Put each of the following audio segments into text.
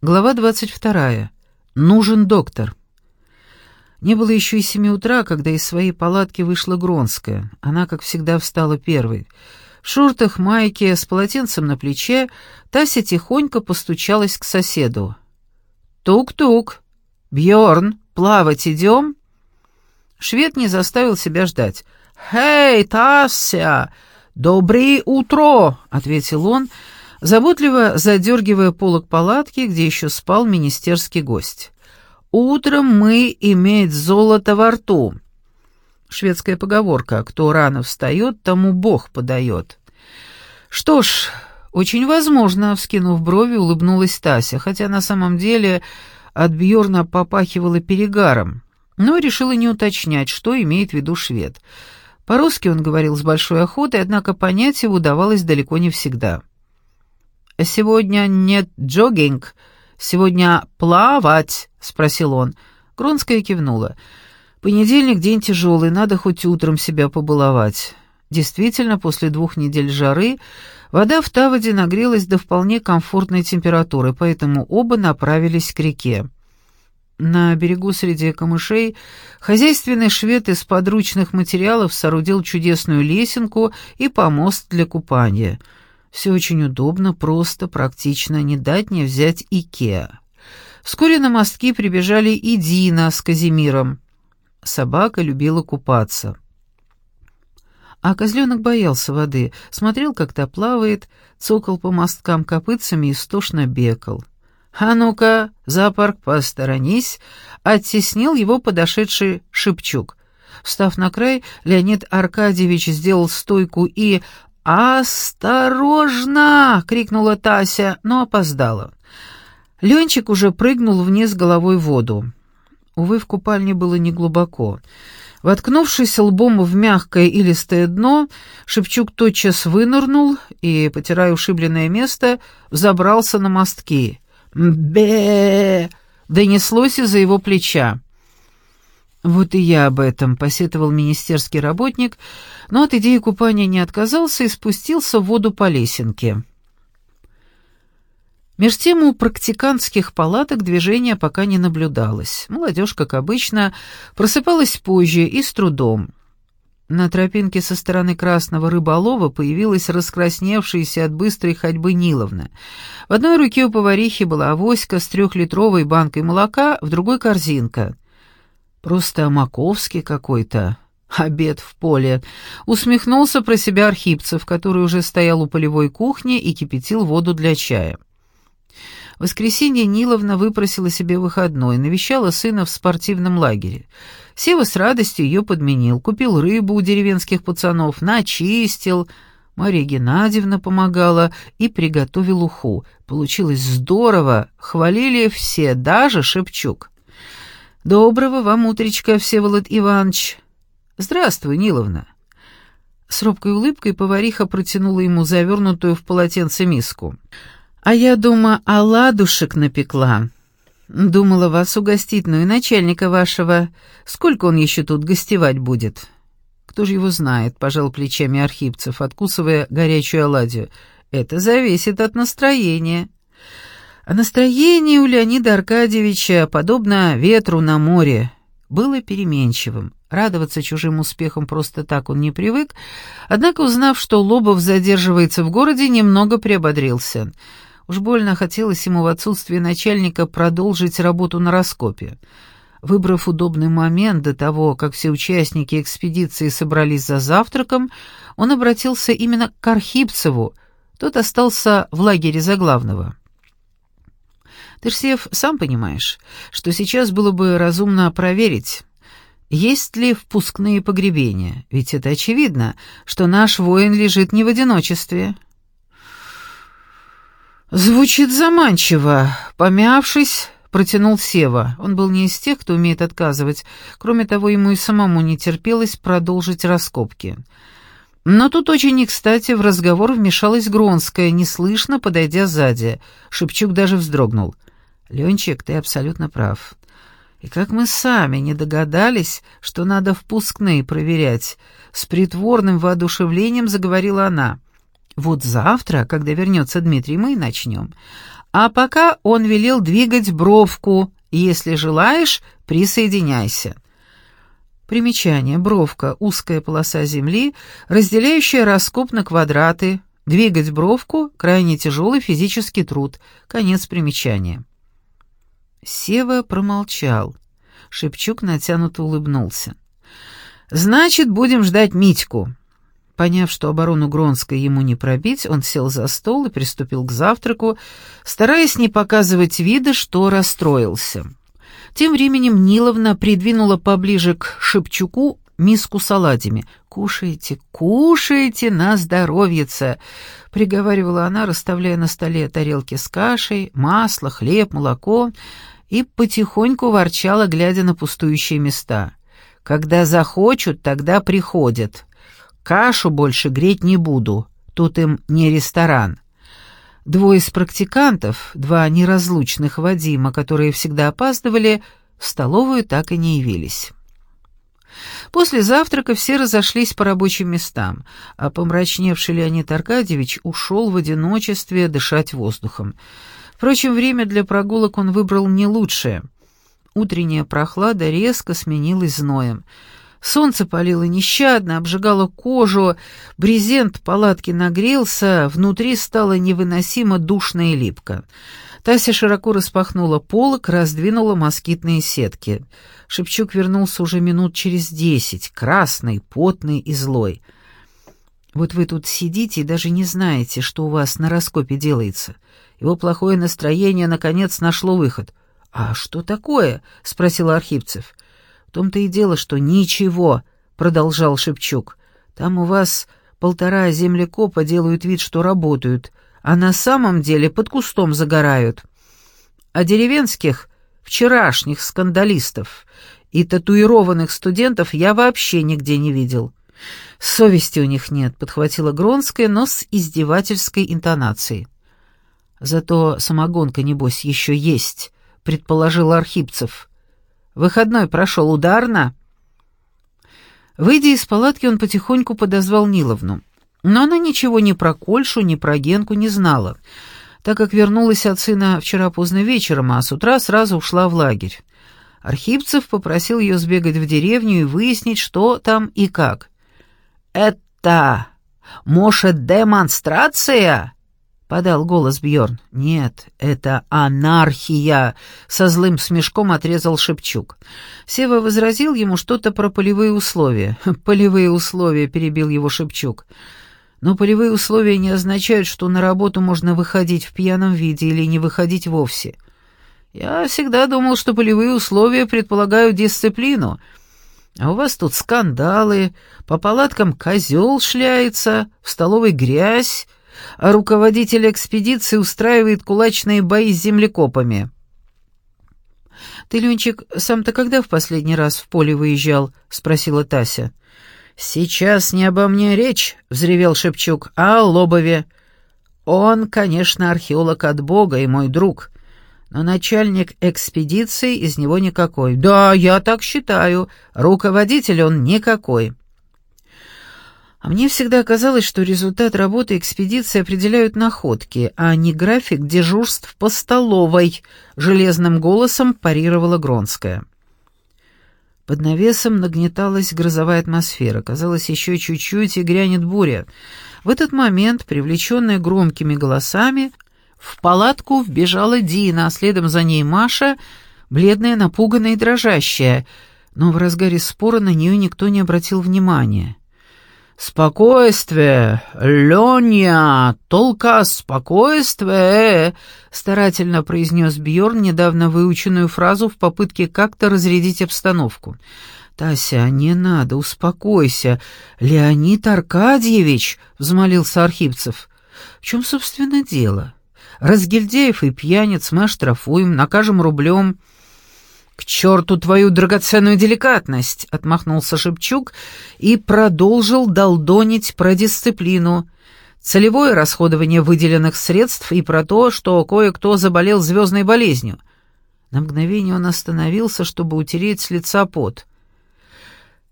Глава 22. Нужен доктор. Не было еще и семи утра, когда из своей палатки вышла Гронская. Она, как всегда, встала первой. В шортах, майке, с полотенцем на плече, Тася тихонько постучалась к соседу. «Тук-тук! Бьорн, плавать идем?» Швед не заставил себя ждать. «Хей, Тася! Доброе утро!» — ответил он, — заботливо задергивая полок палатки, где еще спал министерский гость. «Утром мы иметь золото во рту». Шведская поговорка «Кто рано встает, тому Бог подает». «Что ж, очень возможно», — вскинув брови, улыбнулась Тася, хотя на самом деле от Бьорна попахивала перегаром, но решила не уточнять, что имеет в виду швед. По-русски он говорил с большой охотой, однако понять его удавалось далеко не всегда. «Сегодня нет джогинг, сегодня плавать», — спросил он. Гронская кивнула. «Понедельник день тяжелый, надо хоть утром себя побаловать». Действительно, после двух недель жары вода в Таводе нагрелась до вполне комфортной температуры, поэтому оба направились к реке. На берегу среди камышей хозяйственный швед из подручных материалов соорудил чудесную лесенку и помост для купания — все очень удобно, просто, практично, не дать не взять Икеа. Вскоре на мостки прибежали и Дина с Казимиром. Собака любила купаться. А козленок боялся воды, смотрел, как та плавает, цокал по мосткам копытцами и стошно бекал. «А ну-ка, зоопарк, посторонись!» — оттеснил его подошедший Шипчук. Встав на край, Леонид Аркадьевич сделал стойку и «Осторожно!» — крикнула Тася, но опоздала. Ленчик уже прыгнул вниз головой в воду. Увы, в купальне было неглубоко. Воткнувшись лбом в мягкое и листое дно, Шепчук тотчас вынырнул и, потирая ушибленное место, взобрался на мостки. «Бе!» — донеслось из-за его плеча. «Вот и я об этом», — посетовал министерский работник, но от идеи купания не отказался и спустился в воду по лесенке. Меж тем у практикантских палаток движения пока не наблюдалось. Молодежь, как обычно, просыпалась позже и с трудом. На тропинке со стороны красного рыболова появилась раскрасневшаяся от быстрой ходьбы Ниловна. В одной руке у поварихи была авоська с трехлитровой банкой молока, в другой — корзинка — Просто Маковский какой-то. Обед в поле. Усмехнулся про себя Архипцев, который уже стоял у полевой кухни и кипятил воду для чая. В воскресенье Ниловна выпросила себе выходной, навещала сына в спортивном лагере. Сева с радостью ее подменил, купил рыбу у деревенских пацанов, начистил. Мария Геннадьевна помогала и приготовил уху. Получилось здорово, хвалили все, даже Шепчук. «Доброго вам утречка, Всеволод Иванович!» «Здравствуй, Ниловна!» С робкой улыбкой повариха протянула ему завернутую в полотенце миску. «А я, дома оладушек напекла. Думала вас угостить, но и начальника вашего. Сколько он еще тут гостевать будет?» «Кто же его знает?» — пожал плечами Архипцев, откусывая горячую оладью. «Это зависит от настроения». А настроение у Леонида Аркадьевича, подобно ветру на море, было переменчивым. Радоваться чужим успехам просто так он не привык, однако, узнав, что Лобов задерживается в городе, немного приободрился. Уж больно хотелось ему в отсутствие начальника продолжить работу на раскопе. Выбрав удобный момент до того, как все участники экспедиции собрались за завтраком, он обратился именно к Архипцеву, тот остался в лагере за главного. Сев, сам понимаешь, что сейчас было бы разумно проверить, есть ли впускные погребения, ведь это очевидно, что наш воин лежит не в одиночестве. Звучит заманчиво. Помявшись, протянул Сева. Он был не из тех, кто умеет отказывать. Кроме того, ему и самому не терпелось продолжить раскопки. Но тут очень кстати в разговор вмешалась Гронская, неслышно подойдя сзади. Шепчук даже вздрогнул — Ленчик, ты абсолютно прав. И как мы сами не догадались, что надо впускные проверять, с притворным воодушевлением заговорила она. Вот завтра, когда вернется Дмитрий, мы и начнем. А пока он велел двигать бровку. Если желаешь, присоединяйся. Примечание. Бровка — узкая полоса земли, разделяющая раскоп на квадраты. Двигать бровку — крайне тяжелый физический труд. Конец примечания. Сева промолчал. Шепчук натянуто улыбнулся. «Значит, будем ждать Митьку». Поняв, что оборону Гронской ему не пробить, он сел за стол и приступил к завтраку, стараясь не показывать вида, что расстроился. Тем временем Ниловна придвинула поближе к Шепчуку миску с оладьями. «Кушайте, кушайте на здоровьице!» — приговаривала она, расставляя на столе тарелки с кашей, масло, хлеб, молоко, и потихоньку ворчала, глядя на пустующие места. «Когда захочут, тогда приходят. Кашу больше греть не буду, тут им не ресторан». Двое из практикантов, два неразлучных Вадима, которые всегда опаздывали, в столовую так и не явились. После завтрака все разошлись по рабочим местам, а помрачневший Леонид Аркадьевич ушел в одиночестве дышать воздухом. Впрочем, время для прогулок он выбрал не лучшее. Утренняя прохлада резко сменилась зноем — Солнце палило нещадно, обжигало кожу, брезент палатки нагрелся, внутри стало невыносимо душно и липко. Тася широко распахнула полок, раздвинула москитные сетки. Шепчук вернулся уже минут через десять, красный, потный и злой. «Вот вы тут сидите и даже не знаете, что у вас на раскопе делается. Его плохое настроение, наконец, нашло выход». «А что такое?» — спросил Архипцев. «В том-то и дело, что ничего», — продолжал Шепчук. «Там у вас полтора землекопа делают вид, что работают, а на самом деле под кустом загорают. А деревенских, вчерашних скандалистов и татуированных студентов я вообще нигде не видел». «Совести у них нет», — подхватила Гронская, но с издевательской интонацией. «Зато самогонка, небось, еще есть», — предположил Архипцев. Выходной прошел ударно». Выйдя из палатки, он потихоньку подозвал Ниловну. Но она ничего ни про Кольшу, ни про Генку не знала, так как вернулась от сына вчера поздно вечером, а с утра сразу ушла в лагерь. Архипцев попросил ее сбегать в деревню и выяснить, что там и как. «Это... может, демонстрация?» — подал голос Бьорн. «Нет, это анархия!» — со злым смешком отрезал Шепчук. Сева возразил ему что-то про полевые условия. «Полевые условия», — перебил его Шепчук. «Но полевые условия не означают, что на работу можно выходить в пьяном виде или не выходить вовсе. Я всегда думал, что полевые условия предполагают дисциплину. А у вас тут скандалы, по палаткам козел шляется, в столовой грязь, руководитель экспедиции устраивает кулачные бои с землекопами. «Ты, Ленчик, сам-то когда в последний раз в поле выезжал?» — спросила Тася. «Сейчас не обо мне речь», — взревел Шепчук, — «а о Лобове. Он, конечно, археолог от Бога и мой друг, но начальник экспедиции из него никакой. Да, я так считаю, руководитель он никакой». А мне всегда казалось, что результат работы экспедиции определяют находки, а не график дежурств по столовой, железным голосом парировала Гронская. Под навесом нагнеталась грозовая атмосфера. Казалось, еще чуть-чуть и грянет буря. В этот момент, привлеченная громкими голосами, в палатку вбежала Дина, а следом за ней Маша, бледная, напуганная и дрожащая. Но в разгаре спора на нее никто не обратил внимания. «Спокойствие, Леня, только спокойствие!» — старательно произнес Бьорн недавно выученную фразу в попытке как-то разрядить обстановку. «Тася, не надо, успокойся. Леонид Аркадьевич!» — взмолился Архипцев. «В чем, собственно, дело? Разгильдеев и пьяниц мы оштрафуем, накажем рублем». «К черту твою драгоценную деликатность!» — отмахнулся Шепчук и продолжил долдонить про дисциплину, целевое расходование выделенных средств и про то, что кое-кто заболел звездной болезнью. На мгновение он остановился, чтобы утереть с лица пот.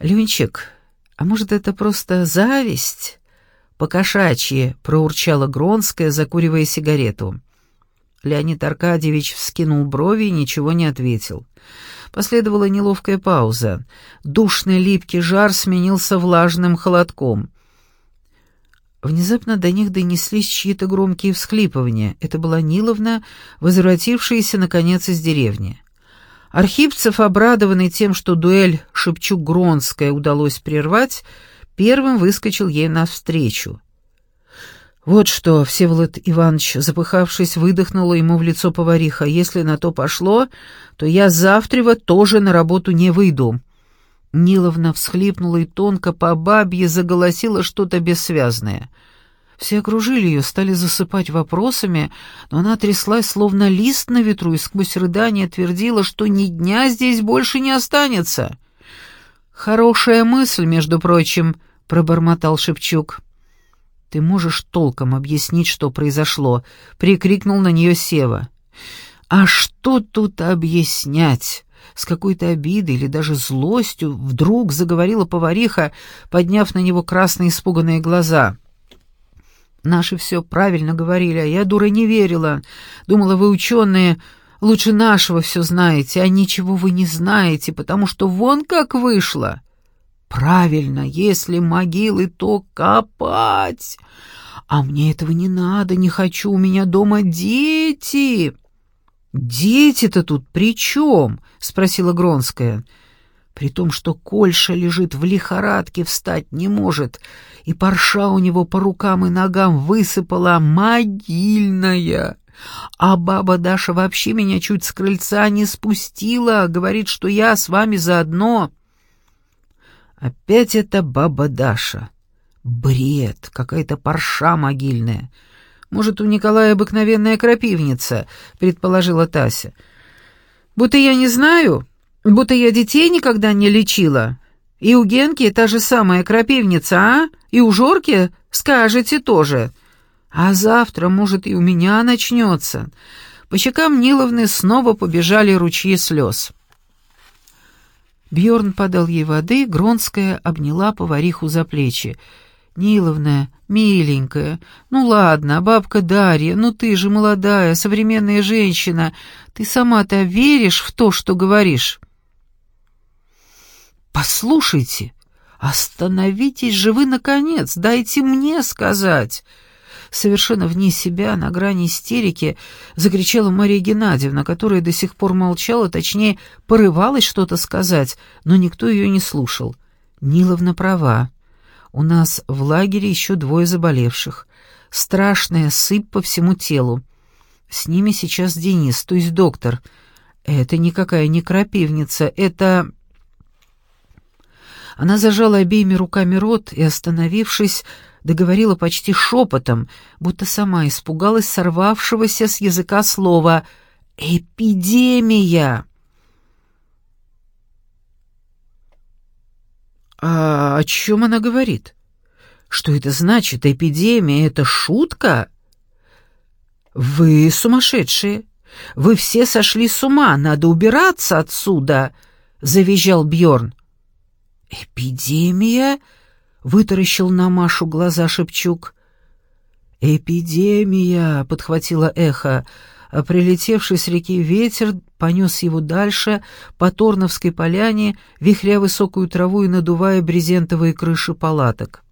«Ленчик, а может, это просто зависть?» «Покошачьи», — проурчала Гронская, закуривая сигарету. Леонид Аркадьевич вскинул брови и ничего не ответил. Последовала неловкая пауза. Душный липкий жар сменился влажным холодком. Внезапно до них донеслись чьи-то громкие всхлипывания. Это была Ниловна, возвратившаяся, наконец, из деревни. Архипцев, обрадованный тем, что дуэль Шепчук-Гронская удалось прервать, первым выскочил ей навстречу. «Вот что, Всеволод Иванович, запыхавшись, выдохнула ему в лицо повариха. Если на то пошло, то я завтра тоже на работу не выйду». Ниловна всхлипнула и тонко по бабье заголосила что-то бессвязное. Все окружили ее, стали засыпать вопросами, но она тряслась, словно лист на ветру, и сквозь рыдание твердила, что ни дня здесь больше не останется. «Хорошая мысль, между прочим», — пробормотал Шепчук. «Ты можешь толком объяснить, что произошло?» — прикрикнул на нее Сева. «А что тут объяснять?» С какой-то обидой или даже злостью вдруг заговорила повариха, подняв на него красные испуганные глаза. «Наши все правильно говорили, а я, дура, не верила. Думала, вы, ученые, лучше нашего все знаете, а ничего вы не знаете, потому что вон как вышло». Правильно, если могилы, то копать. А мне этого не надо, не хочу, у меня дома дети. Дети-то тут при чем? Спросила Гронская. При том, что Кольша лежит в лихорадке, встать не может, и парша у него по рукам и ногам высыпала могильная. А баба Даша вообще меня чуть с крыльца не спустила, говорит, что я с вами заодно. Опять эта баба Даша. Бред, какая-то парша могильная. Может, у Николая обыкновенная крапивница, предположила Тася. Будто я не знаю, будто я детей никогда не лечила. И у Генки та же самая крапивница, а? И у Жорки скажете тоже. А завтра, может, и у меня начнется. По щекам Ниловны снова побежали ручьи слез. Бьорн подал ей воды, Гронская обняла повариху за плечи. «Ниловна, миленькая, ну ладно, бабка Дарья, ну ты же молодая, современная женщина, ты сама-то веришь в то, что говоришь?» «Послушайте, остановитесь же вы, наконец, дайте мне сказать!» Совершенно вне себя, на грани истерики, закричала Мария Геннадьевна, которая до сих пор молчала, точнее, порывалась что-то сказать, но никто ее не слушал. Ниловна права. У нас в лагере еще двое заболевших. Страшная сыпь по всему телу. С ними сейчас Денис, то есть доктор. Это никакая не крапивница, это... Она зажала обеими руками рот и, остановившись, договорила почти шепотом, будто сама испугалась сорвавшегося с языка слова «Эпидемия». «А о чем она говорит? Что это значит? Эпидемия — это шутка?» «Вы сумасшедшие! Вы все сошли с ума! Надо убираться отсюда!» — завизжал Бьорн. «Эпидемия?» — вытаращил на Машу глаза Шепчук. «Эпидемия!» — подхватило эхо, а прилетевший с реки ветер понес его дальше по Торновской поляне, вихря высокую траву и надувая брезентовые крыши палаток.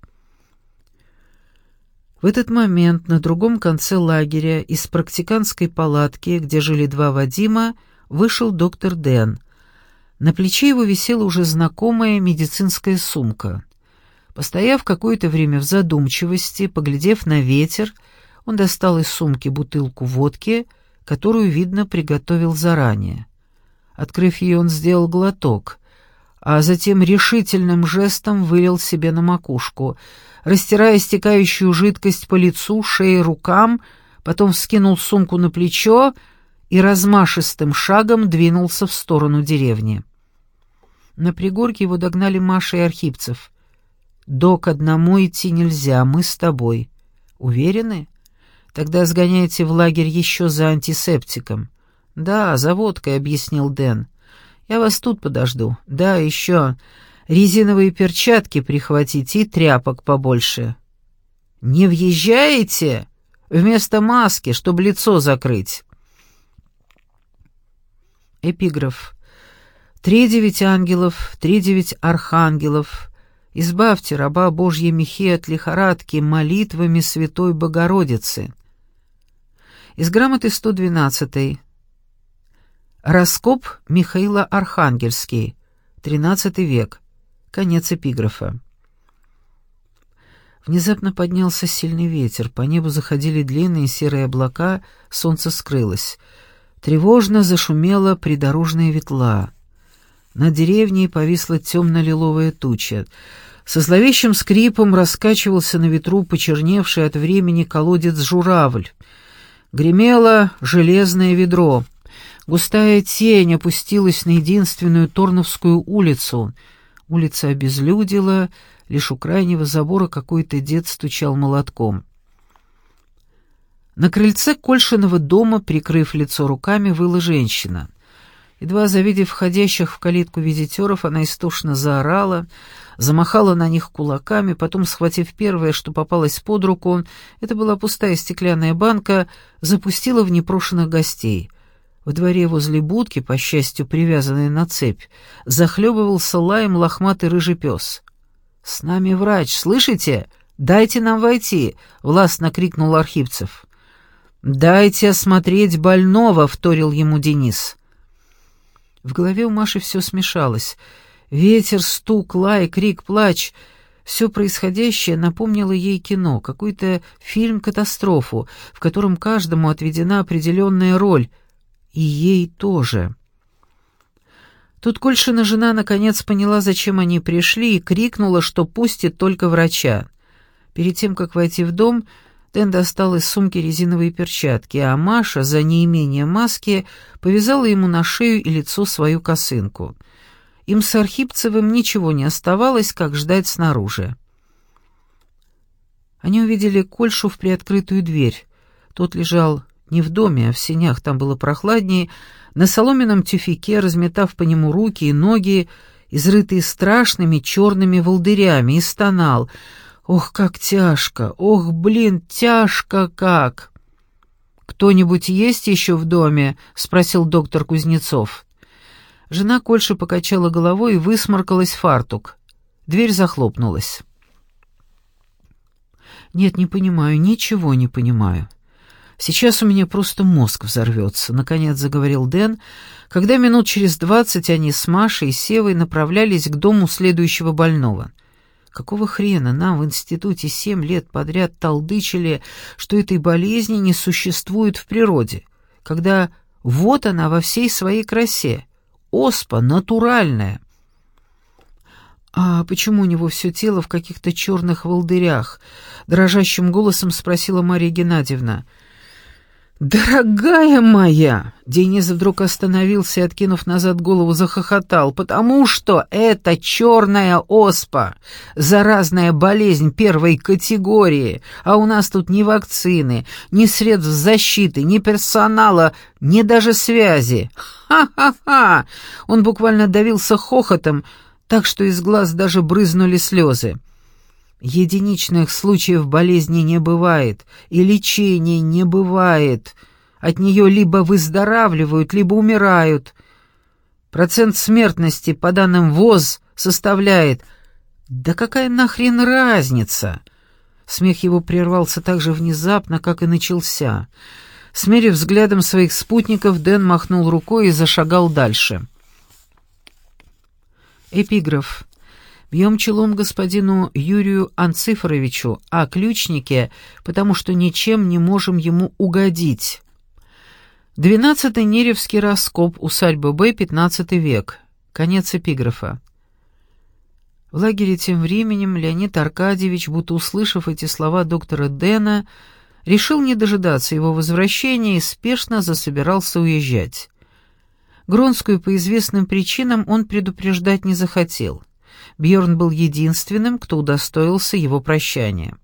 В этот момент на другом конце лагеря из практиканской палатки, где жили два Вадима, вышел доктор Дэн. На плече его висела уже знакомая медицинская сумка. Постояв какое-то время в задумчивости, поглядев на ветер, он достал из сумки бутылку водки, которую, видно, приготовил заранее. Открыв ее, он сделал глоток, а затем решительным жестом вылил себе на макушку, растирая стекающую жидкость по лицу, шее, рукам, потом вскинул сумку на плечо и размашистым шагом двинулся в сторону деревни. На пригорке его догнали Маша и Архипцев — «Док, одному идти нельзя, мы с тобой». «Уверены? Тогда сгоняйте в лагерь еще за антисептиком». «Да, за водкой», — объяснил Дэн. «Я вас тут подожду. Да, еще резиновые перчатки прихватите и тряпок побольше». «Не въезжаете? Вместо маски, чтобы лицо закрыть». Эпиграф. «Три девять ангелов, три девять архангелов, избавьте раба Божьей Михея от лихорадки молитвами Святой Богородицы». Из грамоты 112. Раскоп Михаила Архангельский, XIII век. Конец эпиграфа. Внезапно поднялся сильный ветер, по небу заходили длинные серые облака, солнце скрылось. Тревожно зашумела придорожная ветла. Над деревней повисла темно-лиловая туча. Со зловещим скрипом раскачивался на ветру почерневший от времени колодец-журавль. Гремело железное ведро. Густая тень опустилась на единственную Торновскую улицу. Улица обезлюдила, лишь у крайнего забора какой-то дед стучал молотком. На крыльце Кольшиного дома, прикрыв лицо руками, выла женщина. Едва завидев входящих в калитку визитеров, она истошно заорала, замахала на них кулаками, потом, схватив первое, что попалось под руку, это была пустая стеклянная банка, запустила в непрошенных гостей. В дворе возле будки, по счастью, привязанной на цепь, захлебывался лаем лохматый рыжий пес. «С нами врач, слышите? Дайте нам войти!» — властно крикнул Архипцев. «Дайте осмотреть больного», — вторил ему Денис. В голове у Маши все смешалось. Ветер, стук, лай, крик, плач. Все происходящее напомнило ей кино, какой-то фильм-катастрофу, в котором каждому отведена определенная роль. И ей тоже. Тут Кольшина жена наконец поняла, зачем они пришли, и крикнула, что пустит только врача. Перед тем, как войти в дом, Дэн достал из сумки резиновые перчатки, а Маша, за неимением маски, повязала ему на шею и лицо свою косынку. Им с Архипцевым ничего не оставалось, как ждать снаружи. Они увидели Кольшу в приоткрытую дверь. Тот лежал не в доме, а в сенях, там было прохладнее, на соломенном тюфике, разметав по нему руки и ноги, изрытые страшными черными волдырями, и стонал — Ох, как тяжко! Ох, блин, тяжко как! «Кто-нибудь есть еще в доме?» — спросил доктор Кузнецов. Жена Кольши покачала головой и высморкалась в фартук. Дверь захлопнулась. «Нет, не понимаю, ничего не понимаю. Сейчас у меня просто мозг взорвется», — наконец заговорил Дэн, когда минут через двадцать они с Машей и Севой направлялись к дому следующего больного — Какого хрена нам в институте семь лет подряд толдычили, что этой болезни не существует в природе, когда вот она во всей своей красе, оспа натуральная. «А почему у него все тело в каких-то черных волдырях?» — дрожащим голосом спросила Мария Геннадьевна. «Дорогая моя!» Денис вдруг остановился и, откинув назад голову, захохотал, «потому что это черная оспа, заразная болезнь первой категории, а у нас тут ни вакцины, ни средств защиты, ни персонала, ни даже связи. Ха-ха-ха!» Он буквально давился хохотом, так что из глаз даже брызнули слезы. Единичных случаев болезни не бывает, и лечения не бывает. От нее либо выздоравливают, либо умирают. Процент смертности, по данным ВОЗ, составляет... Да какая нахрен разница? Смех его прервался так же внезапно, как и начался. Смерив взглядом своих спутников, Дэн махнул рукой и зашагал дальше. Эпиграф. Бьем челом господину Юрию Анцифоровичу о ключнике, потому что ничем не можем ему угодить. Двенадцатый Неревский раскоп, усадьба Б, пятнадцатый век. Конец эпиграфа. В лагере тем временем Леонид Аркадьевич, будто услышав эти слова доктора Дэна, решил не дожидаться его возвращения и спешно засобирался уезжать. Гронскую по известным причинам он предупреждать не захотел. Бьорн был единственным, кто удостоился его прощания.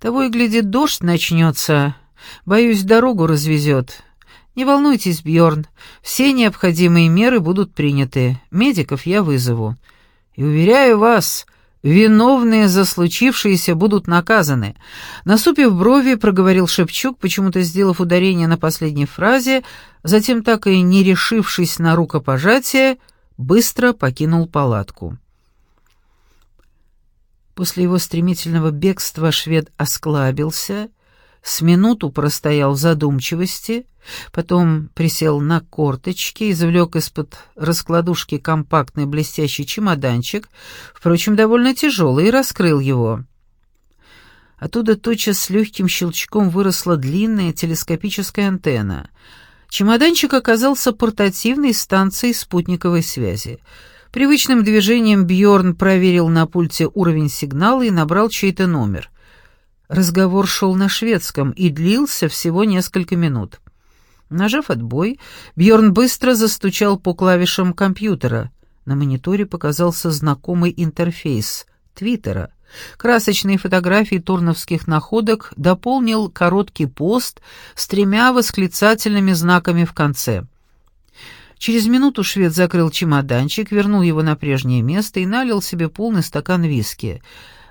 «Того и глядит, дождь начнется. Боюсь, дорогу развезет. Не волнуйтесь, Бьорн, все необходимые меры будут приняты. Медиков я вызову. И уверяю вас, виновные за случившееся будут наказаны». Насупив брови, проговорил Шепчук, почему-то сделав ударение на последней фразе, Затем, так и не решившись на рукопожатие, быстро покинул палатку. После его стремительного бегства швед осклабился, с минуту простоял в задумчивости, потом присел на корточки, извлек из-под раскладушки компактный блестящий чемоданчик, впрочем, довольно тяжелый, и раскрыл его. Оттуда тотчас с легким щелчком выросла длинная телескопическая антенна. Чемоданчик оказался портативной станцией спутниковой связи — Привычным движением Бьорн проверил на пульте уровень сигнала и набрал чей-то номер. Разговор шел на шведском и длился всего несколько минут. Нажав отбой, Бьорн быстро застучал по клавишам компьютера. На мониторе показался знакомый интерфейс Твиттера. Красочные фотографии турновских находок дополнил короткий пост с тремя восклицательными знаками в конце — Через минуту швед закрыл чемоданчик, вернул его на прежнее место и налил себе полный стакан виски.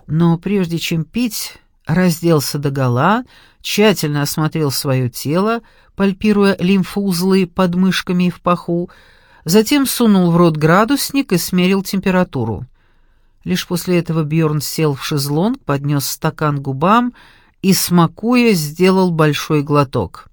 Но прежде чем пить, разделся догола, тщательно осмотрел свое тело, пальпируя лимфоузлы под мышками и в паху, затем сунул в рот градусник и смерил температуру. Лишь после этого Бьорн сел в шезлонг, поднес стакан губам и, смакуя, сделал большой глоток.